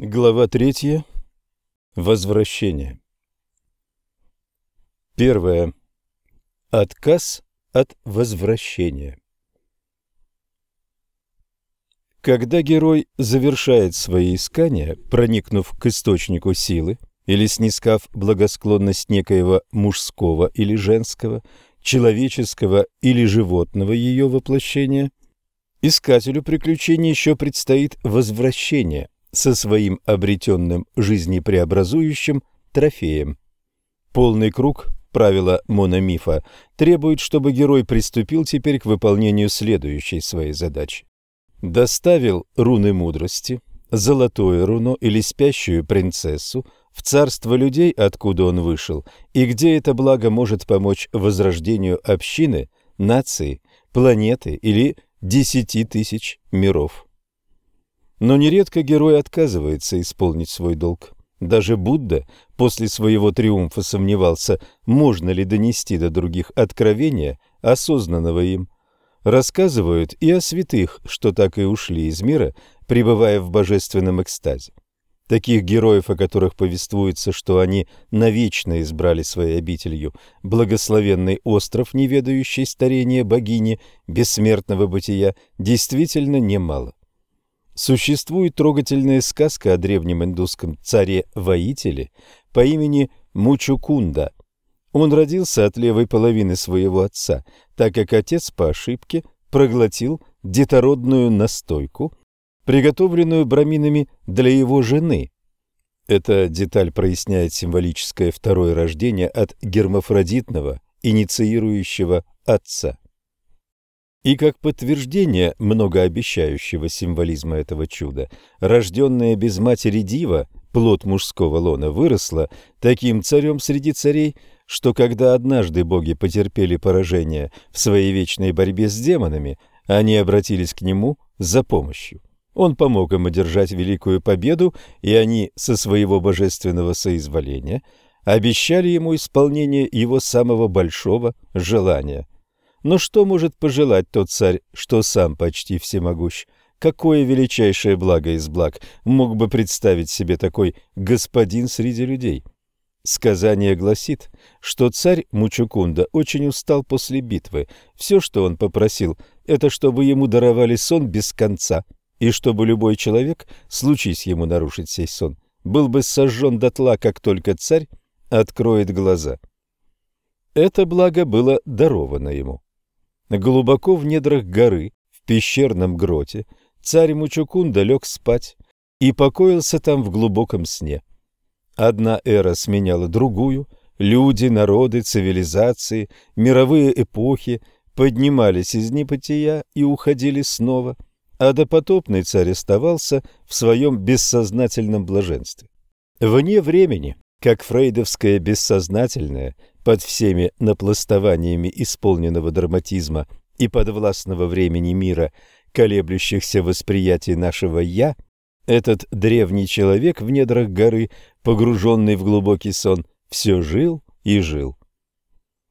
Глава третья. Возвращение. Первое. Отказ от возвращения. Когда герой завершает свои искания, проникнув к источнику силы или снискав благосклонность некоего мужского или женского, человеческого или животного ее воплощения, искателю приключений еще предстоит возвращение – со своим обретенным жизнепреобразующим трофеем. Полный круг, правила мономифа, требует, чтобы герой приступил теперь к выполнению следующей своей задачи. Доставил руны мудрости, золотое руно или спящую принцессу в царство людей, откуда он вышел, и где это благо может помочь возрождению общины, нации, планеты или десяти тысяч миров. Но нередко герой отказывается исполнить свой долг. Даже Будда после своего триумфа сомневался, можно ли донести до других откровения, осознанного им. Рассказывают и о святых, что так и ушли из мира, пребывая в божественном экстазе. Таких героев, о которых повествуется, что они навечно избрали своей обителью благословенный остров, не ведающий старения богини бессмертного бытия, действительно немало. Существует трогательная сказка о древнем индусском царе-воителе по имени Мучукунда. Он родился от левой половины своего отца, так как отец по ошибке проглотил детородную настойку, приготовленную браминами для его жены. Эта деталь проясняет символическое второе рождение от гермафродитного, инициирующего отца. И как подтверждение многообещающего символизма этого чуда, рожденная без матери дива, плод мужского лона, выросла таким царем среди царей, что когда однажды боги потерпели поражение в своей вечной борьбе с демонами, они обратились к нему за помощью. Он помог им одержать великую победу, и они со своего божественного соизволения обещали ему исполнение его самого большого желания – но что может пожелать тот царь, что сам почти всемогущ? Какое величайшее благо из благ мог бы представить себе такой господин среди людей? Сказание гласит, что царь Мучукунда очень устал после битвы. Все, что он попросил, это чтобы ему даровали сон без конца, и чтобы любой человек, случись ему нарушить сей сон, был бы сожжен дотла, как только царь откроет глаза. Это благо было даровано ему. Глубоко в недрах горы, в пещерном гроте, царь Мучукунда лег спать и покоился там в глубоком сне. Одна эра сменяла другую, люди, народы, цивилизации, мировые эпохи поднимались из небытия и уходили снова, а допотопный царь оставался в своем бессознательном блаженстве. Вне времени, как фрейдовское бессознательное, под всеми напластованиями исполненного драматизма и подвластного времени мира, колеблющихся восприятий нашего «я», этот древний человек в недрах горы, погруженный в глубокий сон, все жил и жил.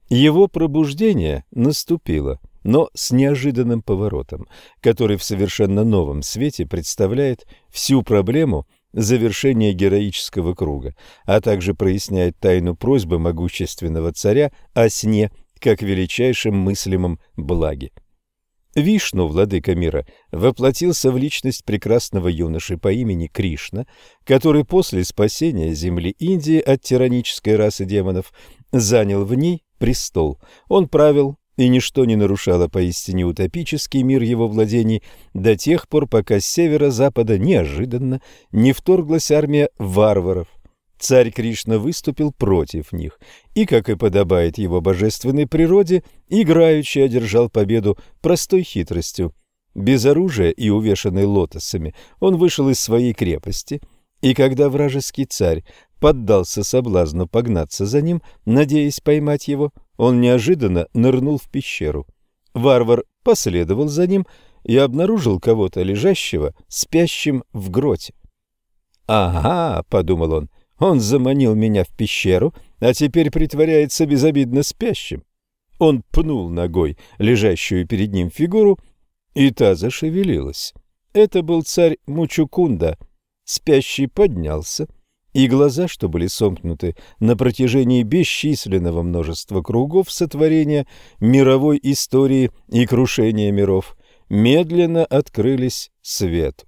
Его пробуждение наступило, но с неожиданным поворотом, который в совершенно новом свете представляет всю проблему завершение героического круга, а также проясняет тайну просьбы могущественного царя о сне как величайшем мыслимом благе. Вишну, владыка мира, воплотился в личность прекрасного юноши по имени Кришна, который после спасения земли Индии от тиранической расы демонов занял в ней престол. Он правил и ничто не нарушало поистине утопический мир его владений до тех пор, пока с северо-запада неожиданно не вторглась армия варваров. Царь Кришна выступил против них и, как и подобает его божественной природе, играючи одержал победу простой хитростью. Без оружия и увешанный лотосами он вышел из своей крепости, и когда вражеский царь поддался соблазну погнаться за ним, надеясь поймать его, он неожиданно нырнул в пещеру. Варвар последовал за ним и обнаружил кого-то лежащего, спящим в гроте. «Ага», — подумал он, — «он заманил меня в пещеру, а теперь притворяется безобидно спящим». Он пнул ногой лежащую перед ним фигуру, и та зашевелилась. Это был царь Мучукунда. спящий поднялся, и глаза, что были сомкнуты на протяжении бесчисленного множества кругов сотворения мировой истории и крушения миров, медленно открылись свету.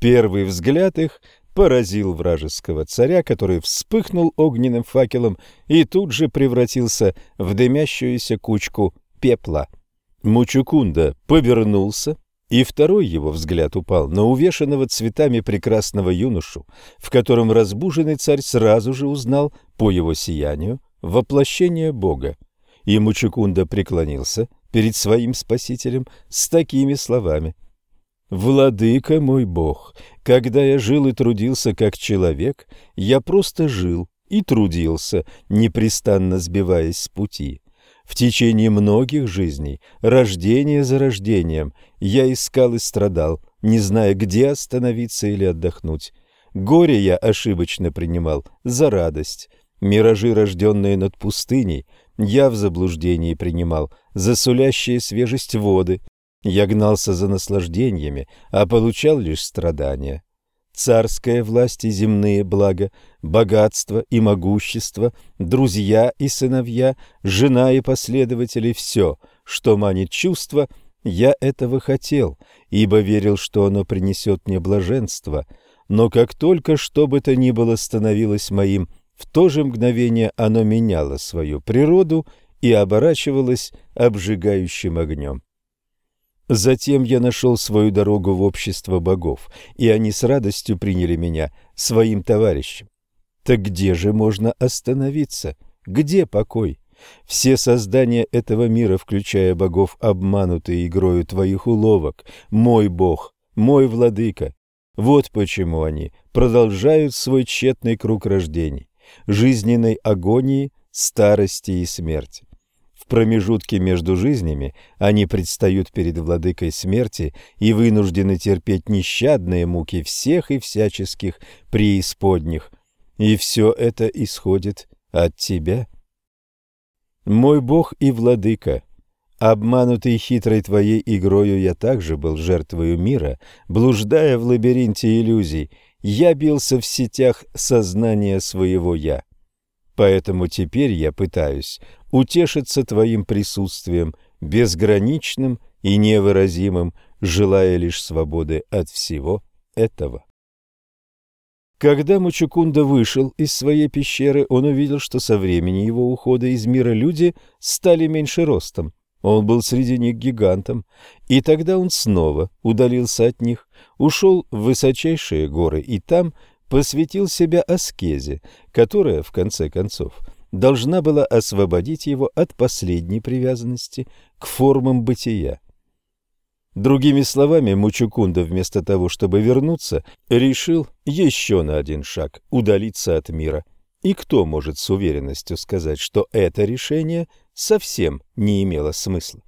Первый взгляд их поразил вражеского царя, который вспыхнул огненным факелом и тут же превратился в дымящуюся кучку пепла. Мучукунда повернулся, и второй его взгляд упал на увешанного цветами прекрасного юношу, в котором разбуженный царь сразу же узнал по его сиянию воплощение Бога. И Мучукунда преклонился перед своим спасителем с такими словами. «Владыка мой Бог, когда я жил и трудился как человек, я просто жил и трудился, непрестанно сбиваясь с пути. В течение многих жизней, рождения за рождением, я искал и страдал, не зная, где остановиться или отдохнуть. Горе я ошибочно принимал за радость. Миражи, рожденные над пустыней, я в заблуждении принимал за сулящие свежесть воды. Я гнался за наслаждениями, а получал лишь страдания царская власть и земные блага, богатство и могущество, друзья и сыновья, жена и последователи – все, что манит чувство, я этого хотел, ибо верил, что оно принесет мне блаженство. Но как только что бы то ни было становилось моим, в то же мгновение оно меняло свою природу и оборачивалось обжигающим огнем. Затем я нашел свою дорогу в общество богов, и они с радостью приняли меня своим товарищем. Так где же можно остановиться? Где покой? Все создания этого мира, включая богов, обмануты игрою твоих уловок. Мой бог, мой владыка. Вот почему они продолжают свой тщетный круг рождений, жизненной агонии, старости и смерти промежутке между жизнями они предстают перед владыкой смерти и вынуждены терпеть нещадные муки всех и всяческих преисподних. И все это исходит от тебя. Мой Бог и владыка, обманутый хитрой твоей игрою, я также был жертвою мира, блуждая в лабиринте иллюзий, я бился в сетях сознания своего «я». Поэтому теперь я пытаюсь утешиться Твоим присутствием, безграничным и невыразимым, желая лишь свободы от всего этого. Когда Мучукунда вышел из своей пещеры, он увидел, что со времени его ухода из мира люди стали меньше ростом. Он был среди них гигантом, и тогда он снова удалился от них, ушел в высочайшие горы и там посвятил себя аскезе, которая, в конце концов, должна была освободить его от последней привязанности к формам бытия. Другими словами, Мучукунда вместо того, чтобы вернуться, решил еще на один шаг удалиться от мира. И кто может с уверенностью сказать, что это решение совсем не имело смысла?